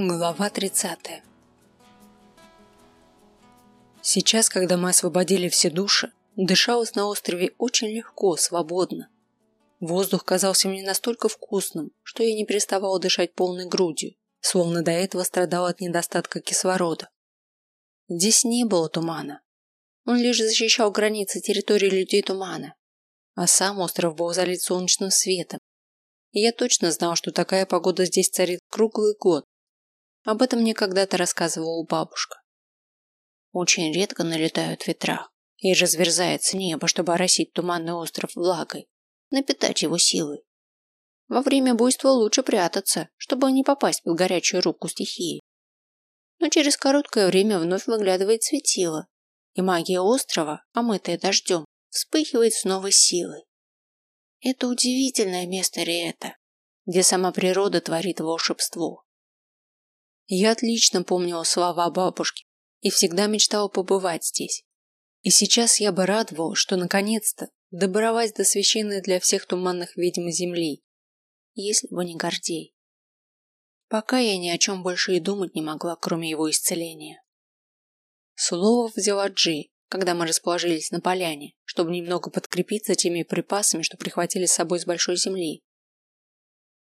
Глава 30 Сейчас, когда мы освободили все души, дышалось на острове очень легко, свободно. Воздух казался мне настолько вкусным, что я не переставала дышать полной грудью, словно до этого страдала от недостатка кислорода. Здесь не было тумана. Он лишь защищал границы территории людей тумана, а сам остров был залит солнечным светом. И я точно знал, что такая погода здесь царит круглый год. Об этом мне когда-то рассказывала бабушка. Очень редко налетают ветра, и разверзается небо, чтобы оросить туманный остров влагой, напитать его силой. Во время буйства лучше прятаться, чтобы не попасть под горячую руку стихии. Но через короткое время вновь выглядывает светило, и магия острова, омытая дождем, вспыхивает с новой силой. Это удивительное место Риэта, где сама природа творит волшебство. Я отлично помнила слова бабушки и всегда мечтала побывать здесь. И сейчас я бы радовалась, что наконец-то добралась до священной для всех туманных ведьм земли, если бы не Гордей. Пока я ни о чем больше и думать не могла, кроме его исцеления. Слово взяла Джи, когда мы расположились на поляне, чтобы немного подкрепиться теми припасами, что прихватили с собой с большой земли.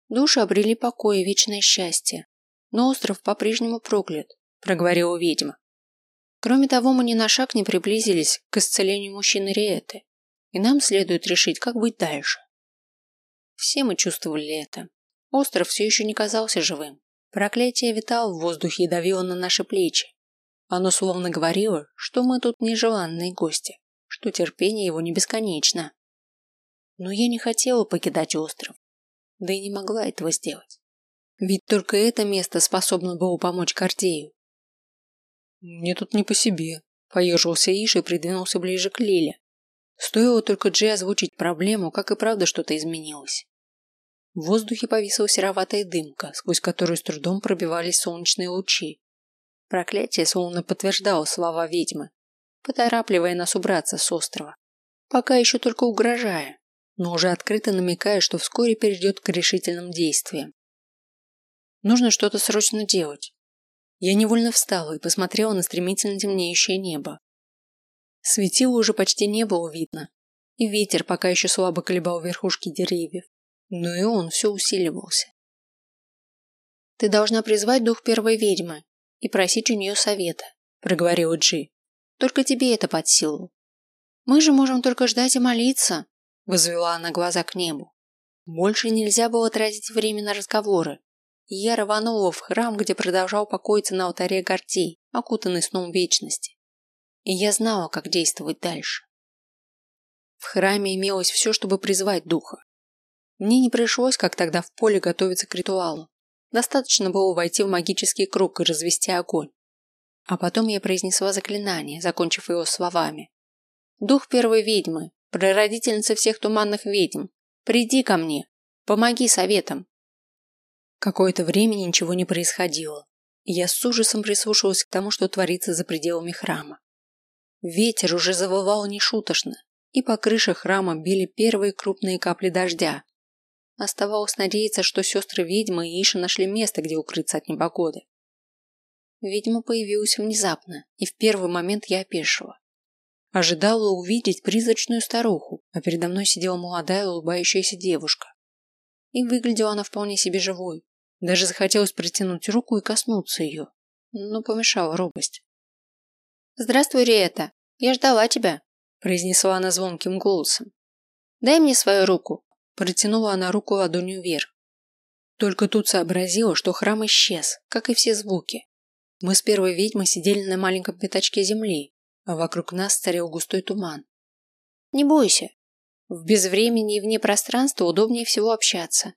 Души обрели покой и вечное счастье, но остров по-прежнему проклят, проговорила ведьма. Кроме того, мы ни на шаг не приблизились к исцелению мужчины Риэты, и нам следует решить, как быть дальше. Все мы чувствовали это. Остров все еще не казался живым. Проклятие витало в воздухе и давило на наши плечи. Оно словно говорило, что мы тут нежеланные гости, что терпение его не бесконечно. Но я не хотела покидать остров, да и не могла этого сделать. Ведь только это место способно было помочь Кардею. Мне тут не по себе, поежился Иш и придвинулся ближе к Лиле. Стоило только Джей озвучить проблему, как и правда что-то изменилось. В воздухе повисла сероватая дымка, сквозь которую с трудом пробивались солнечные лучи. Проклятие словно подтверждало слова ведьмы, поторапливая нас убраться с острова. Пока еще только угрожая, но уже открыто намекая, что вскоре перейдет к решительным действиям. Нужно что-то срочно делать. Я невольно встала и посмотрела на стремительно темнеющее небо. Светила уже почти не было видно, и ветер пока еще слабо колебал верхушки деревьев, но и он все усиливался. Ты должна призвать дух первой ведьмы, и просить у нее совета, проговорила Джи. Только тебе это под силу. Мы же можем только ждать и молиться, возвела она глаза к небу. Больше нельзя было тратить время на разговоры. Я рванула в храм, где продолжал покоиться на алтаре Гордей, окутанный сном вечности. И я знала, как действовать дальше. В храме имелось все, чтобы призвать духа. Мне не пришлось, как тогда в поле, готовиться к ритуалу. Достаточно было войти в магический круг и развести огонь. А потом я произнесла заклинание, закончив его словами. «Дух первой ведьмы, прародительница всех туманных ведьм, приди ко мне, помоги советам». Какое-то время ничего не происходило, я с ужасом прислушивалась к тому, что творится за пределами храма. Ветер уже завывал нешуточно, и по крыше храма били первые крупные капли дождя, Оставалось надеяться, что сестры-ведьмы и Иша нашли место, где укрыться от непогоды. Ведьма появилась внезапно, и в первый момент я опешила. Ожидала увидеть призрачную старуху, а передо мной сидела молодая улыбающаяся девушка. И выглядела она вполне себе живой. Даже захотелось протянуть руку и коснуться ее, но помешала робость. «Здравствуй, Риэта! Я ждала тебя!» произнесла она звонким голосом. «Дай мне свою руку, Протянула она руку ладонью вверх. Только тут сообразила, что храм исчез, как и все звуки. Мы с первой ведьмой сидели на маленьком пятачке земли, а вокруг нас царил густой туман. Не бойся. В безвремени и вне пространства удобнее всего общаться.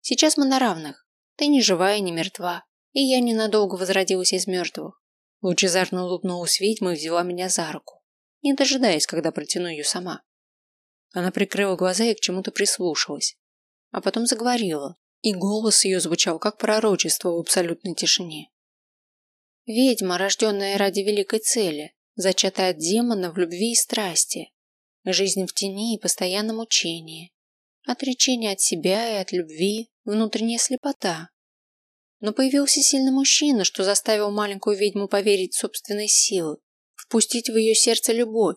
Сейчас мы на равных. Ты не живая, не мертва, и я ненадолго возродилась из мертвых. Лучезарно улыбнулась ведьма и взяла меня за руку, не дожидаясь, когда протяну ее сама. Она прикрыла глаза и к чему-то прислушалась, а потом заговорила, и голос ее звучал как пророчество в абсолютной тишине. Ведьма, рожденная ради великой цели, зачатая от демона в любви и страсти, жизнь в тени и постоянном учении, отречение от себя и от любви, внутренняя слепота. но появился сильный мужчина, что заставил маленькую ведьму поверить в собственные силы, впустить в ее сердце любовь,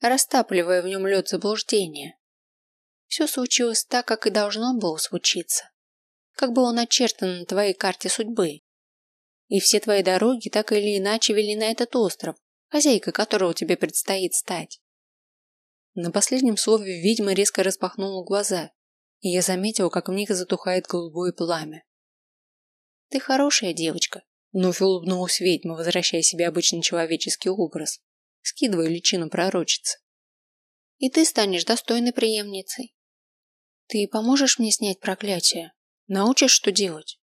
растапливая в нем лед заблуждения. Все случилось так, как и должно было случиться, как было начертано на твоей карте судьбы. И все твои дороги так или иначе вели на этот остров, хозяйкой которого тебе предстоит стать. На последнем слове ведьма резко распахнула глаза, и я заметил, как в них затухает голубое пламя. «Ты хорошая девочка», — вновь улыбнулась ведьма, возвращая себе обычный человеческий образ, скидывая личину пророчицы. «И ты станешь достойной преемницей. Ты поможешь мне снять проклятие? Научишь, что делать?»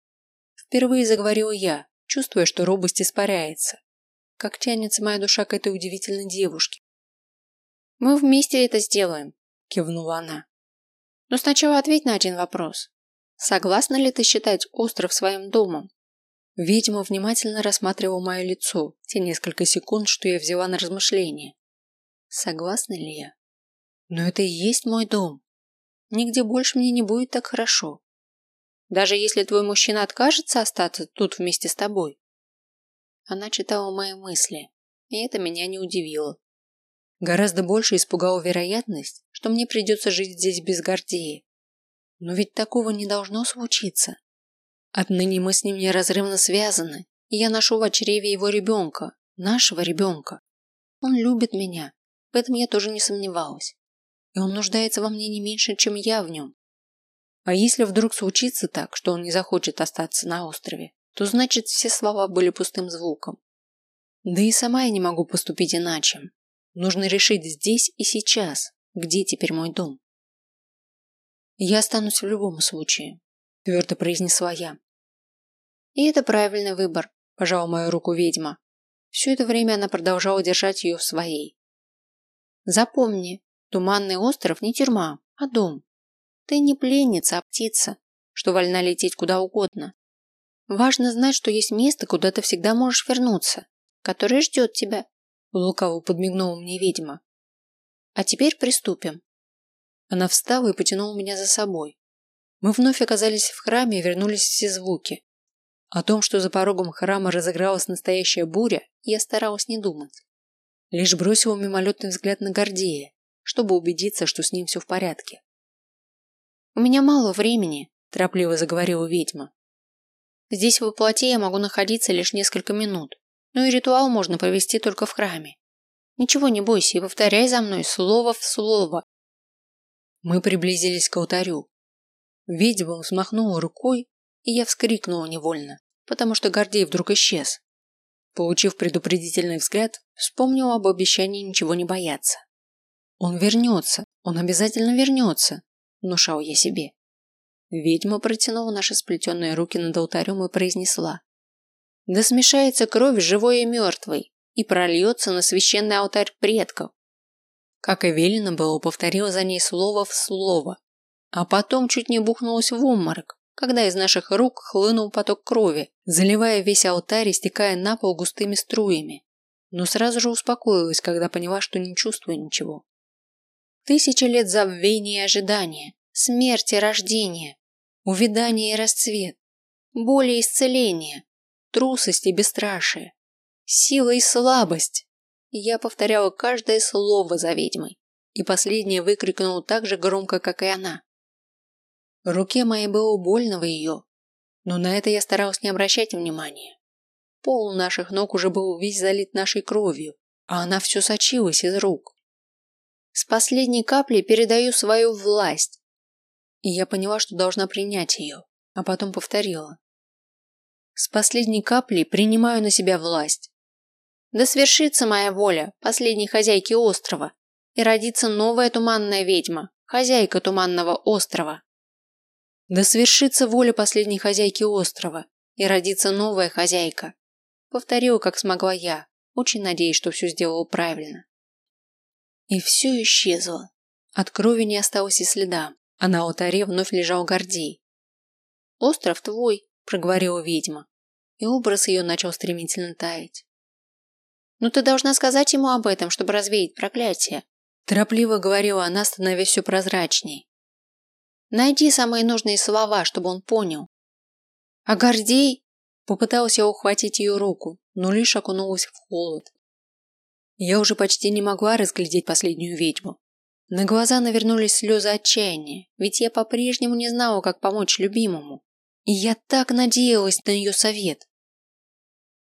Впервые заговорила я, чувствуя, что робость испаряется. Как тянется моя душа к этой удивительной девушке. «Мы вместе это сделаем», – кивнула она. «Но сначала ответь на один вопрос. Согласна ли ты считать остров своим домом? Ведьма внимательно рассматривала мое лицо те несколько секунд, что я взяла на размышление. Согласна ли я? Но это и есть мой дом. Нигде больше мне не будет так хорошо. Даже если твой мужчина откажется остаться тут вместе с тобой. Она читала мои мысли, и это меня не удивило. Гораздо больше испугала вероятность, что мне придется жить здесь без Гордея. Но ведь такого не должно случиться. Отныне мы с ним неразрывно связаны, и я ношу в чреве его ребенка, нашего ребенка. Он любит меня, в этом я тоже не сомневалась. И он нуждается во мне не меньше, чем я в нем. А если вдруг случится так, что он не захочет остаться на острове, то значит все слова были пустым звуком. Да и сама я не могу поступить иначе. Нужно решить здесь и сейчас, где теперь мой дом. Я останусь в любом случае, твердо произнесла я. И это правильный выбор, пожала мою руку ведьма. Все это время она продолжала держать ее в своей. Запомни, туманный остров не тюрьма, а дом. Ты не пленница, а птица, что вольна лететь куда угодно. Важно знать, что есть место, куда ты всегда можешь вернуться, которое ждет тебя. Лукаво подмигнула мне ведьма. А теперь приступим. Она встала и потянула меня за собой. Мы вновь оказались в храме и вернулись все звуки. О том, что за порогом храма разыгралась настоящая буря, я старалась не думать. Лишь бросила мимолетный взгляд на Гордея, чтобы убедиться, что с ним все в порядке. «У меня мало времени», – торопливо заговорила ведьма. «Здесь в воплоте я могу находиться лишь несколько минут, но и ритуал можно провести только в храме. Ничего не бойся и повторяй за мной слово в слово, мы приблизились к алтарю. Ведьма взмахнула рукой, и я вскрикнула невольно, потому что Гордей вдруг исчез. Получив предупредительный взгляд, вспомнил об обещании ничего не бояться. Он вернется, он обязательно вернется, внушал я себе. Ведьма протянула наши сплетенные руки над алтарем и произнесла. Да смешается кровь живой и мертвой и прольется на священный алтарь предков. Как и велено было, повторила за ней слово в слово, а потом чуть не бухнулась в обморок, когда из наших рук хлынул поток крови, заливая весь алтарь и стекая на пол густыми струями. Но сразу же успокоилась, когда поняла, что не чувствую ничего. Тысячи лет забвения и ожидания, смерти рождения, увядания и расцвет, боли и исцеления, трусость и бесстрашие, сила и слабость, я повторяла каждое слово за ведьмой, и последнее выкрикнул так же громко, как и она. Руке моей было больно в ее, но на это я старалась не обращать внимания. Пол наших ног уже был весь залит нашей кровью, а она все сочилась из рук. С последней капли передаю свою власть. И я поняла, что должна принять ее, а потом повторила. С последней капли принимаю на себя власть. Да свершится моя воля, последней хозяйки острова, и родится новая туманная ведьма, хозяйка туманного острова. Да свершится воля последней хозяйки острова, и родится новая хозяйка. Повторила, как смогла я, очень надеясь, что все сделала правильно. И все исчезло. От крови не осталось и следа, а на алтаре вновь лежал Гордей. «Остров твой», – проговорила ведьма, и образ ее начал стремительно таять. Но ты должна сказать ему об этом, чтобы развеять проклятие. Торопливо говорила она, становясь все прозрачней. Найди самые нужные слова, чтобы он понял. А Гордей? Попыталась я ухватить ее руку, но лишь окунулась в холод. Я уже почти не могла разглядеть последнюю ведьму. На глаза навернулись слезы отчаяния, ведь я по-прежнему не знала, как помочь любимому. И я так надеялась на ее совет.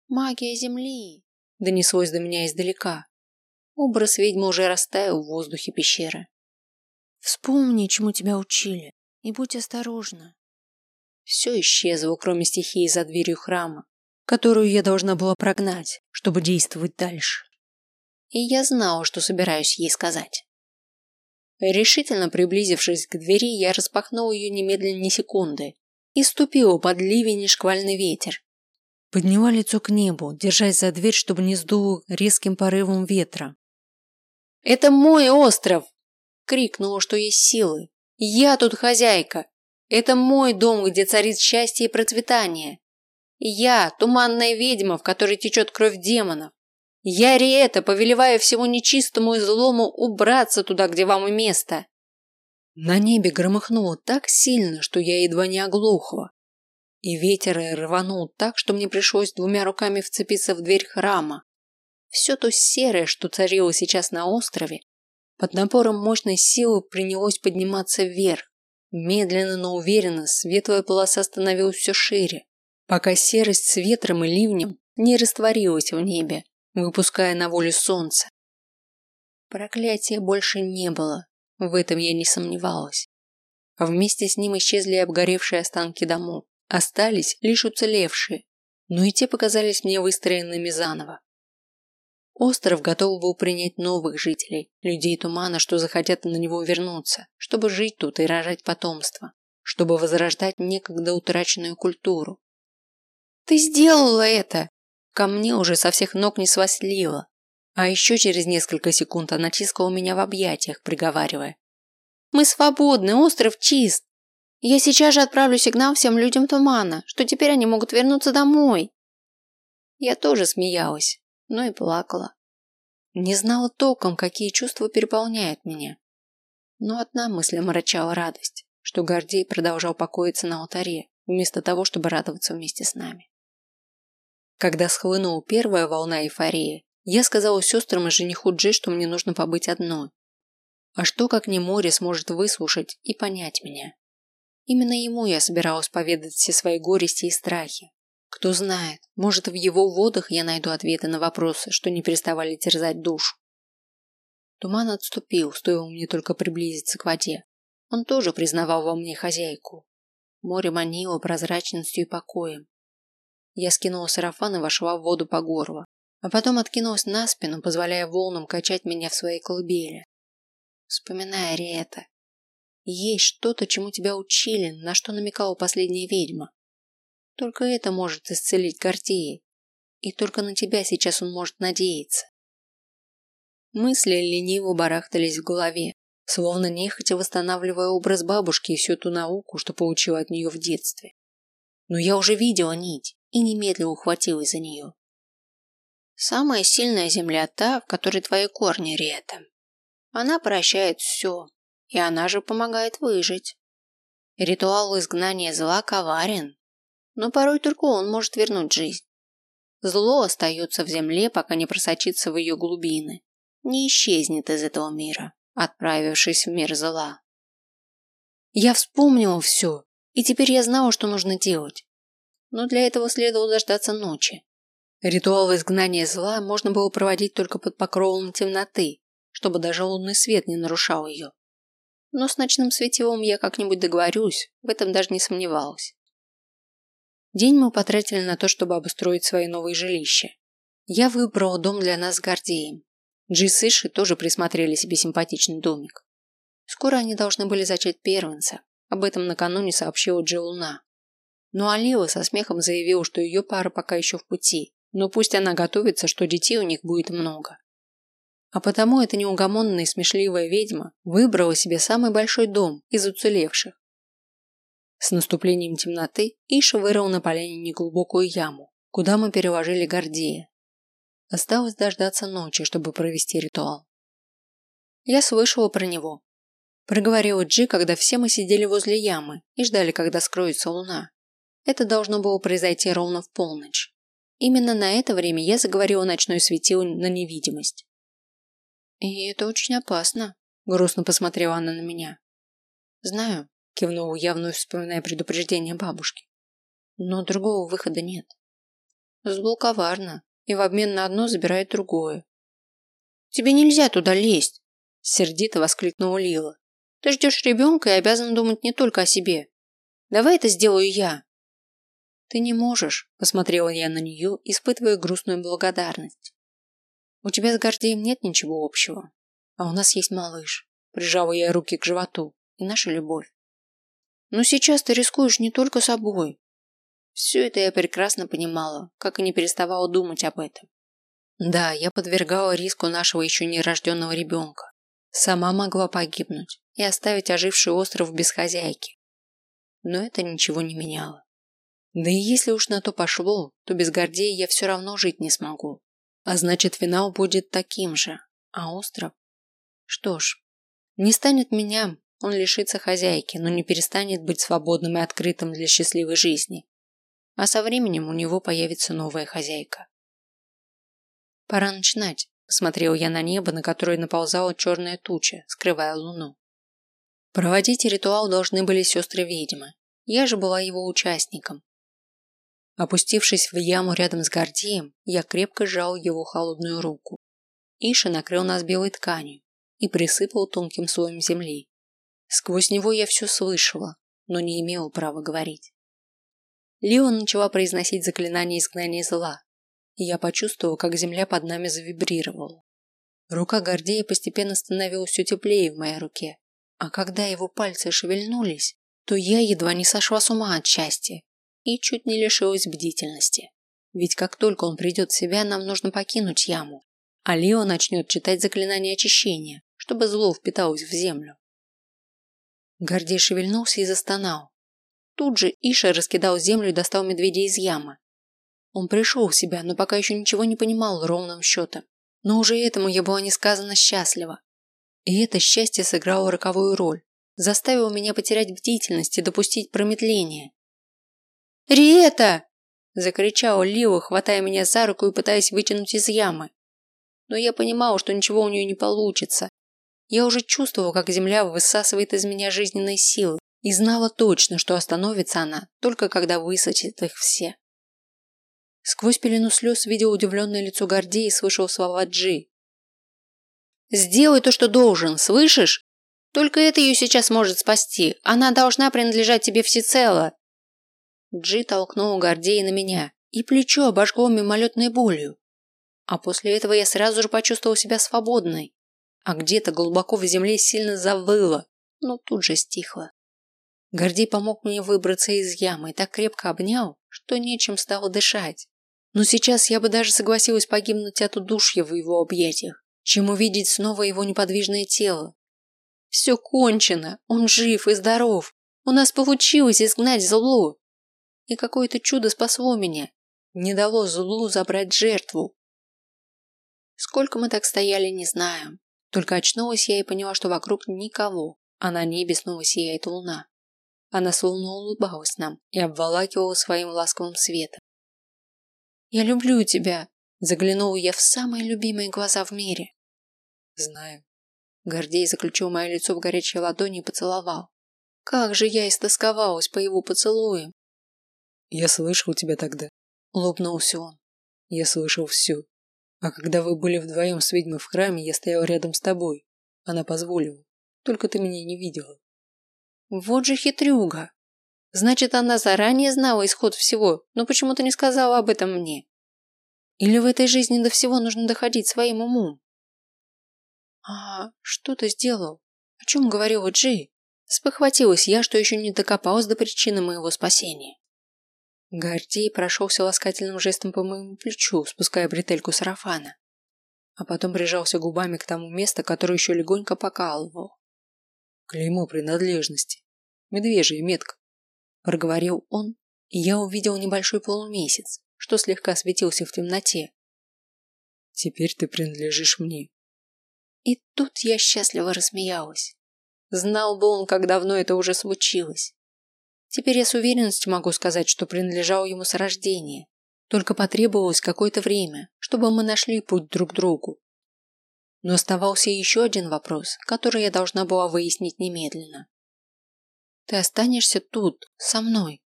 «Магия Земли!» – донеслось до меня издалека. Образ ведьмы уже растаял в воздухе пещеры. «Вспомни, чему тебя учили, и будь осторожна». Все исчезло, кроме стихии за дверью храма, которую я должна была прогнать, чтобы действовать дальше. И я знала, что собираюсь ей сказать. Решительно приблизившись к двери, я распахнула ее немедленно ни секунды и ступила под ливень и шквальный ветер. Подняла лицо к небу, держась за дверь, чтобы не сдуло резким порывом ветра. «Это мой остров!» – крикнула, что есть силы. «Я тут хозяйка! Это мой дом, где царит счастье и процветание! Я – туманная ведьма, в которой течет кровь демонов! Я, Риэта, повелеваю всему нечистому и злому убраться туда, где вам и место!» На небе громыхнуло так сильно, что я едва не оглохла. И ветер рванул так, что мне пришлось двумя руками вцепиться в дверь храма. Все то серое, что царило сейчас на острове, под напором мощной силы принялось подниматься вверх. Медленно, но уверенно светлая полоса становилась все шире, пока серость с ветром и ливнем не растворилась в небе, выпуская на волю солнце. Проклятия больше не было, в этом я не сомневалась. Вместе с ним исчезли обгоревшие останки домов. Остались лишь уцелевшие, но и те показались мне выстроенными заново. Остров готов был принять новых жителей, людей тумана, что захотят на него вернуться, чтобы жить тут и рожать потомство, чтобы возрождать некогда утраченную культуру. «Ты сделала это!» Ко мне уже со всех ног не сваслила. А еще через несколько секунд она тискала меня в объятиях, приговаривая. «Мы свободны, остров чист. Я сейчас же отправлю сигнал всем людям тумана, что теперь они могут вернуться домой. Я тоже смеялась, но и плакала. Не знала толком, какие чувства переполняют меня. Но одна мысль омрачала радость, что Гордей продолжал покоиться на алтаре, вместо того, чтобы радоваться вместе с нами. Когда схлынула первая волна эйфории, я сказала сестрам и жениху Джи, что мне нужно побыть одной. А что, как не море, сможет выслушать и понять меня? Именно ему я собиралась поведать все свои горести и страхи. Кто знает, может в его водах я найду ответы на вопросы, что не переставали терзать душу. Туман отступил, стоило мне только приблизиться к воде. Он тоже признавал во мне хозяйку. Море манило прозрачностью и покоем. Я скинула сарафан и вошла в воду по горло, а потом откинулась на спину, позволяя волнам качать меня в своей колыбели. Вспоминая Риэта, есть что-то, чему тебя учили, на что намекала последняя ведьма. Только это может исцелить Гордея. И только на тебя сейчас он может надеяться. Мысли лениво барахтались в голове, словно нехотя восстанавливая образ бабушки и всю ту науку, что получила от нее в детстве. Но я уже видела нить и немедленно ухватилась за нее. Самая сильная земля та, в которой твои корни, Риэта. Она прощает все, и она же помогает выжить. Ритуал изгнания зла коварен, но порой только он может вернуть жизнь. Зло остается в земле, пока не просочится в ее глубины, не исчезнет из этого мира, отправившись в мир зла. Я вспомнила все, и теперь я знала, что нужно делать. Но для этого следовало дождаться ночи. Ритуал изгнания зла можно было проводить только под покровом темноты, чтобы даже лунный свет не нарушал ее. Но с ночным светилом я как-нибудь договорюсь, в этом даже не сомневалась. День мы потратили на то, чтобы обустроить свои новые жилища. Я выбрала дом для нас с Гордеем. Джи с Иши тоже присмотрели себе симпатичный домик. Скоро они должны были зачать первенца. Об этом накануне сообщила Джи Луна. Но Алила со смехом заявила, что ее пара пока еще в пути, но пусть она готовится, что детей у них будет много. А потому эта неугомонная и смешливая ведьма выбрала себе самый большой дом из уцелевших. С наступлением темноты Иша вырыл на поляне неглубокую яму, куда мы переложили Гордея. Осталось дождаться ночи, чтобы провести ритуал. Я слышала про него. Проговорила Джи, когда все мы сидели возле ямы и ждали, когда скроется луна. Это должно было произойти ровно в полночь. Именно на это время я заговорила ночной светил на невидимость. «И это очень опасно», – грустно посмотрела она на меня. «Знаю», – кивнула я, вновь вспоминая предупреждение бабушки. «Но другого выхода нет. Зло коварно, и в обмен на одно забирает другое. «Тебе нельзя туда лезть!» – сердито воскликнула Лила. «Ты ждешь ребенка и обязан думать не только о себе. Давай это сделаю я!» «Ты не можешь», – посмотрела я на нее, испытывая грустную благодарность. «У тебя с Гордеем нет ничего общего, а у нас есть малыш», – прижала я руки к животу, и наша любовь. «Но сейчас ты рискуешь не только собой». Все это я прекрасно понимала, как и не переставала думать об этом. Да, я подвергала риску нашего еще нерожденного ребенка. Сама могла погибнуть и оставить оживший остров без хозяйки. Но это ничего не меняло. Да и если уж на то пошло, то без Гордея я все равно жить не смогу. А значит, финал будет таким же. А остров? Что ж, не станет меня, он лишится хозяйки, но не перестанет быть свободным и открытым для счастливой жизни. А со временем у него появится новая хозяйка. Пора начинать, посмотрел я на небо, на которое наползала черная туча, скрывая луну. Проводить ритуал должны были сестры-ведьмы. Я же была его участником, Опустившись в яму рядом с Гордеем, я крепко сжал его холодную руку. Иша накрыл нас белой тканью и присыпал тонким слоем земли. Сквозь него я все слышала, но не имела права говорить. Лио начала произносить заклинание изгнания зла, и я почувствовал, как земля под нами завибрировала. Рука Гордея постепенно становилась все теплее в моей руке, а когда его пальцы шевельнулись, то я едва не сошла с ума от счастья и чуть не лишилась бдительности. Ведь как только он придет в себя, нам нужно покинуть яму, а Лео начнет читать заклинание очищения, чтобы зло впиталось в землю. Гордей шевельнулся и застонал. Тут же Иша раскидал землю и достал медведя из ямы. Он пришел в себя, но пока еще ничего не понимал ровным счетом. Но уже этому я была несказанно счастлива. И это счастье сыграло роковую роль, заставило меня потерять бдительность и допустить промедление. «Риэта!» – закричал Лио, хватая меня за руку и пытаясь вытянуть из ямы. Но я понимала, что ничего у нее не получится. Я уже чувствовала, как земля высасывает из меня жизненные силы, и знала точно, что остановится она, только когда высочит их все. Сквозь пелену слез видел удивленное лицо Гордея и слышал слова Джи. «Сделай то, что должен, слышишь? Только это ее сейчас может спасти. Она должна принадлежать тебе всецело. Джи толкнул Гордея на меня, и плечо обожгло мимолетной болью. А после этого я сразу же почувствовал себя свободной, а где-то глубоко в земле сильно завыло, но тут же стихло. Гордей помог мне выбраться из ямы и так крепко обнял, что нечем стало дышать. Но сейчас я бы даже согласилась погибнуть от удушья в его объятиях, чем увидеть снова его неподвижное тело. Все кончено, он жив и здоров. У нас получилось изгнать зло и какое-то чудо спасло меня, не дало злу забрать жертву. Сколько мы так стояли, не знаю. Только очнулась я и поняла, что вокруг никого, а на небе снова сияет луна. Она словно улыбалась нам и обволакивала своим ласковым светом. «Я люблю тебя!» – заглянула я в самые любимые глаза в мире. «Знаю». Гордей заключил мое лицо в горячей ладони и поцеловал. Как же я истосковалась по его поцелуям. Я слышал тебя тогда. Улыбнулся он. Я слышал все. А когда вы были вдвоем с ведьмой в храме, я стоял рядом с тобой. Она позволила. Только ты меня не видела. Вот же хитрюга. Значит, она заранее знала исход всего, но почему-то не сказала об этом мне. Или в этой жизни до всего нужно доходить своим умом? А что ты сделал? О чем говорила Джи? Спохватилась я, что еще не докопалась до причины моего спасения. Гордей прошелся ласкательным жестом по моему плечу, спуская бретельку сарафана. А потом прижался губами к тому месту, которое еще легонько покалывал. Клеймо принадлежности. Медвежья метка. Проговорил он, и я увидел небольшой полумесяц, что слегка светился в темноте. Теперь ты принадлежишь мне. И тут я счастливо рассмеялась. Знал бы он, как давно это уже случилось. Теперь я с уверенностью могу сказать, что принадлежал ему с рождения. Только потребовалось какое-то время, чтобы мы нашли путь друг к другу. Но оставался еще один вопрос, который я должна была выяснить немедленно. «Ты останешься тут, со мной?»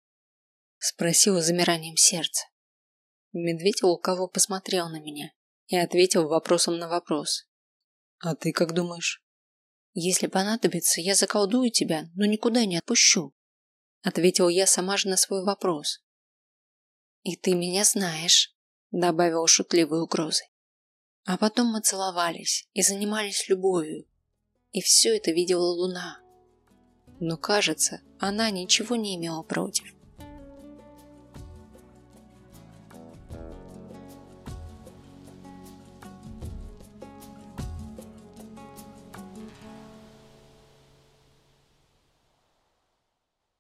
Спросила замиранием сердца. Медведь лукаво посмотрел на меня и ответил вопросом на вопрос. «А ты как думаешь?» «Если понадобится, я заколдую тебя, но никуда не отпущу», ответил я сама же на свой вопрос. «И ты меня знаешь», добавил шутливой угрозой. А потом мы целовались и занимались любовью. И все это видела Луна. Но, кажется, она ничего не имела против.